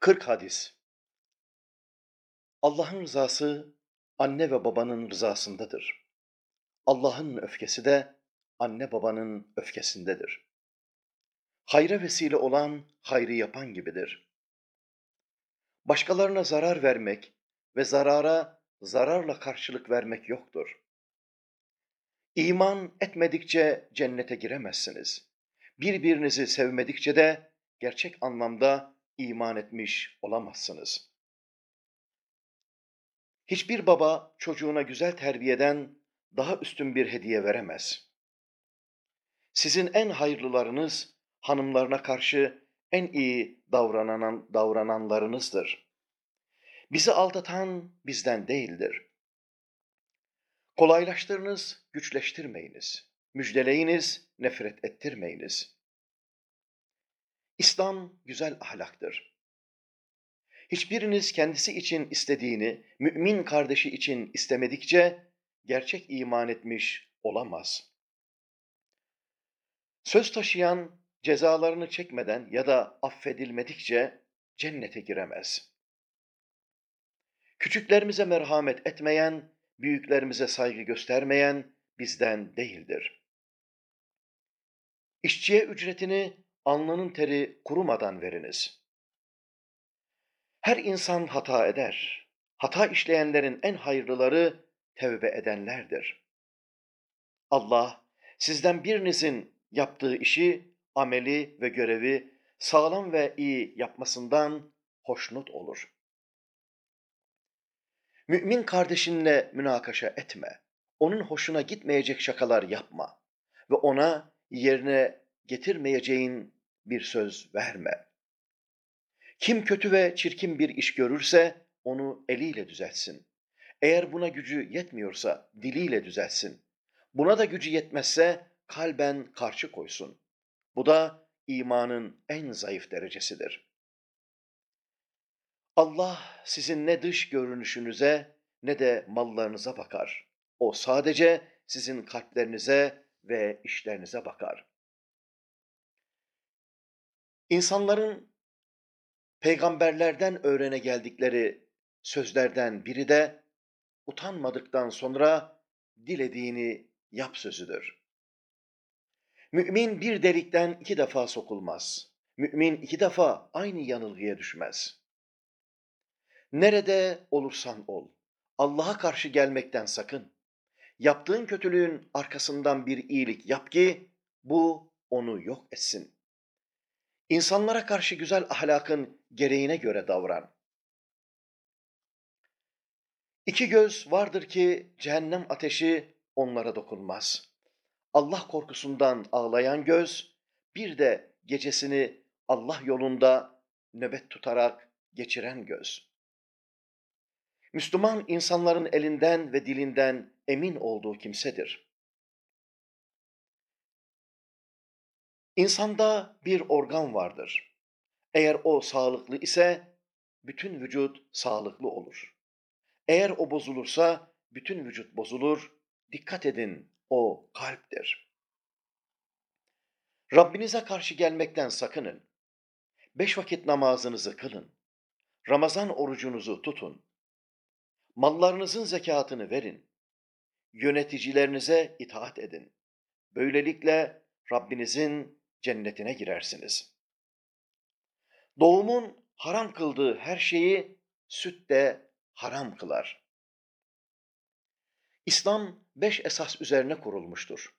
40 hadis. Allah'ın rızası anne ve babanın rızasındadır. Allah'ın öfkesi de anne babanın öfkesindedir. Hayra vesile olan hayrı yapan gibidir. Başkalarına zarar vermek ve zarara zararla karşılık vermek yoktur. İman etmedikçe cennete giremezsiniz. Birbirinizi sevmedikçe de gerçek anlamda iman etmiş olamazsınız. Hiçbir baba çocuğuna güzel terbiyeden daha üstün bir hediye veremez. Sizin en hayırlılarınız hanımlarına karşı en iyi davranan, davrananlarınızdır. Bizi aldatan bizden değildir. Kolaylaştırınız, güçleştirmeyiniz. Müjdeleyiniz, nefret ettirmeyiniz. İslam güzel ahlaktır. Hiçbiriniz kendisi için istediğini mümin kardeşi için istemedikçe gerçek iman etmiş olamaz. Söz taşıyan cezalarını çekmeden ya da affedilmedikçe cennete giremez. Küçüklerimize merhamet etmeyen, büyüklerimize saygı göstermeyen bizden değildir. İşçiye ücretini alnının teri kurumadan veriniz. Her insan hata eder. Hata işleyenlerin en hayırlıları tevbe edenlerdir. Allah sizden birinizin yaptığı işi, ameli ve görevi sağlam ve iyi yapmasından hoşnut olur. Mümin kardeşinle münakaşa etme. Onun hoşuna gitmeyecek şakalar yapma ve ona yerine getirmeyeceğin bir söz verme. Kim kötü ve çirkin bir iş görürse onu eliyle düzeltsin. Eğer buna gücü yetmiyorsa diliyle düzeltsin. Buna da gücü yetmezse kalben karşı koysun. Bu da imanın en zayıf derecesidir. Allah sizin ne dış görünüşünüze ne de mallarınıza bakar. O sadece sizin kalplerinize ve işlerinize bakar. İnsanların peygamberlerden öğrene geldikleri sözlerden biri de utanmadıktan sonra dilediğini yap sözüdür. Mümin bir delikten iki defa sokulmaz. Mümin iki defa aynı yanılgıya düşmez. Nerede olursan ol, Allah'a karşı gelmekten sakın. Yaptığın kötülüğün arkasından bir iyilik yap ki bu onu yok etsin. İnsanlara karşı güzel ahlakın gereğine göre davran. İki göz vardır ki cehennem ateşi onlara dokunmaz. Allah korkusundan ağlayan göz, bir de gecesini Allah yolunda nöbet tutarak geçiren göz. Müslüman insanların elinden ve dilinden emin olduğu kimsedir. İnsanda bir organ vardır. Eğer o sağlıklı ise bütün vücut sağlıklı olur. Eğer o bozulursa bütün vücut bozulur. Dikkat edin o kalptir. Rabbinize karşı gelmekten sakının. Beş vakit namazınızı kılın. Ramazan orucunuzu tutun. Mallarınızın zekatını verin. Yöneticilerinize itaat edin. Böylelikle Rabbinizin cennetine girersiniz. Doğumun haram kıldığı her şeyi süt de haram kılar. İslam beş esas üzerine kurulmuştur.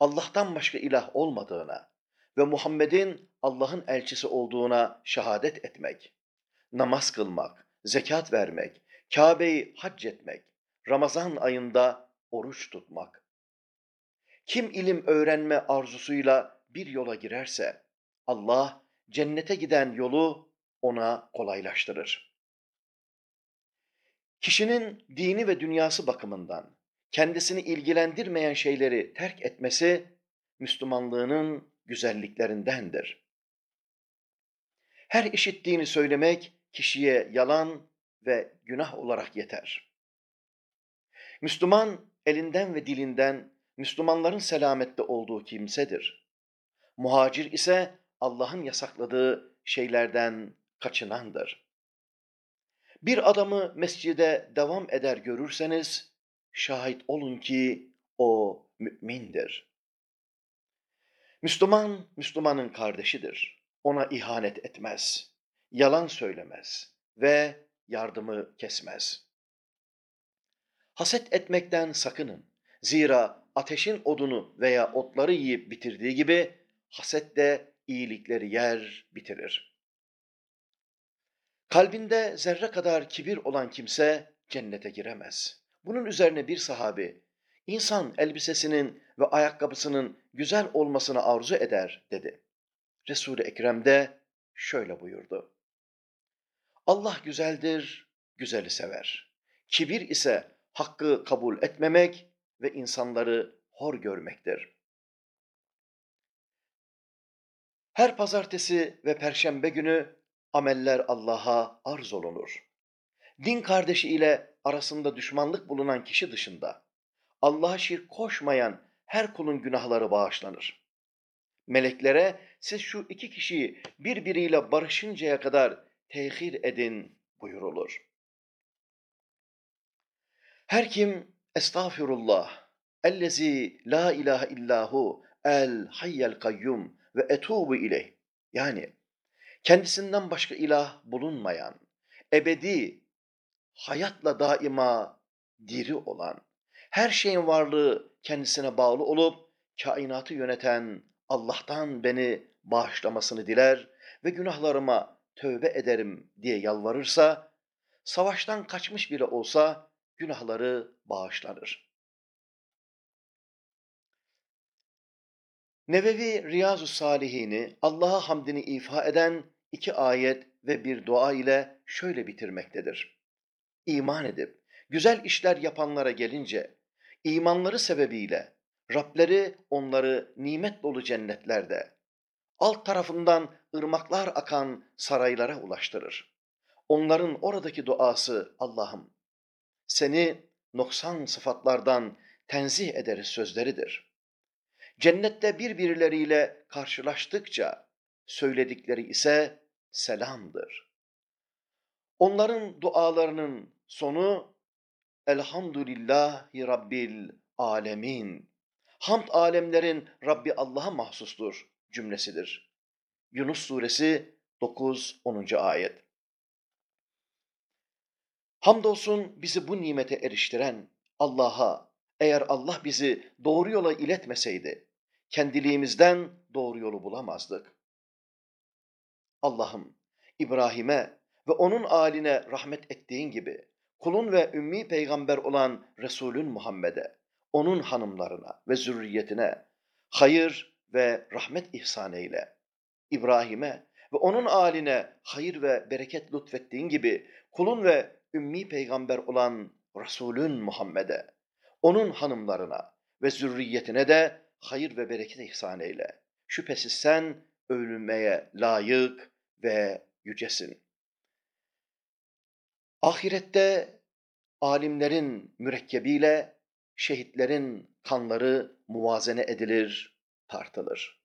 Allah'tan başka ilah olmadığına ve Muhammed'in Allah'ın elçisi olduğuna şehadet etmek, namaz kılmak, zekat vermek, Kabe'yi hac etmek, Ramazan ayında oruç tutmak. Kim ilim öğrenme arzusuyla bir yola girerse Allah cennete giden yolu ona kolaylaştırır. Kişinin dini ve dünyası bakımından kendisini ilgilendirmeyen şeyleri terk etmesi Müslümanlığının güzelliklerindendir. Her işittiğini söylemek kişiye yalan ve günah olarak yeter. Müslüman elinden ve dilinden Müslümanların selamette olduğu kimsedir. Muhacir ise Allah'ın yasakladığı şeylerden kaçınandır. Bir adamı mescide devam eder görürseniz, şahit olun ki o mümindir. Müslüman, Müslümanın kardeşidir. Ona ihanet etmez, yalan söylemez ve yardımı kesmez. Haset etmekten sakının. Zira ateşin odunu veya otları yiyip bitirdiği gibi haset de iyilikleri yer bitirir. Kalbinde zerre kadar kibir olan kimse cennete giremez. Bunun üzerine bir sahabi, insan elbisesinin ve ayakkabısının güzel olmasını arzu eder dedi. Resul-i Ekrem de şöyle buyurdu. Allah güzeldir, güzeli sever. Kibir ise hakkı kabul etmemek ve insanları hor görmektir. Her pazartesi ve perşembe günü ameller Allah'a arz olunur. Din kardeşi ile arasında düşmanlık bulunan kişi dışında Allah'a şirk koşmayan her kulun günahları bağışlanır. Meleklere siz şu iki kişiyi birbiriyle barışıncaya kadar tehir edin buyurulur. Her kim estağfirullah ellezi la ilahe illahu el hayyel kayyum ve etubu ileyh yani kendisinden başka ilah bulunmayan, ebedi, hayatla daima diri olan, her şeyin varlığı kendisine bağlı olup kainatı yöneten Allah'tan beni bağışlamasını diler ve günahlarıma tövbe ederim diye yalvarırsa, savaştan kaçmış bile olsa günahları bağışlanır. Nevevi Riyazu Salihini Allah'a hamdini ifa eden iki ayet ve bir dua ile şöyle bitirmektedir. İman edip güzel işler yapanlara gelince imanları sebebiyle Rableri onları nimet dolu cennetlerde alt tarafından ırmaklar akan saraylara ulaştırır. Onların oradaki duası Allah'ım seni noksan sıfatlardan tenzih ederiz sözleridir. Cennette birbirleriyle karşılaştıkça söyledikleri ise selamdır. Onların dualarının sonu Elhamdülillahi Rabbil Alemin. Hamd alemlerin Rabbi Allah'a mahsustur cümlesidir. Yunus suresi 9-10. ayet. Hamdolsun bizi bu nimete eriştiren Allah'a, eğer Allah bizi doğru yola iletmeseydi, kendiliğimizden doğru yolu bulamazdık. Allah'ım İbrahim'e ve onun aline rahmet ettiğin gibi kulun ve ümmi peygamber olan Resulün Muhammed'e, onun hanımlarına ve zürriyetine hayır ve rahmet ihsan eyle. İbrahim'e ve onun aline hayır ve bereket lütfettiğin gibi kulun ve ümmi peygamber olan Resulün Muhammed'e, onun hanımlarına ve zürriyetine de hayır ve bereket ihsan eyle. Şüphesiz sen övülmeye layık ve yücesin. Ahirette alimlerin mürekkebiyle şehitlerin kanları muvazene edilir, tartılır.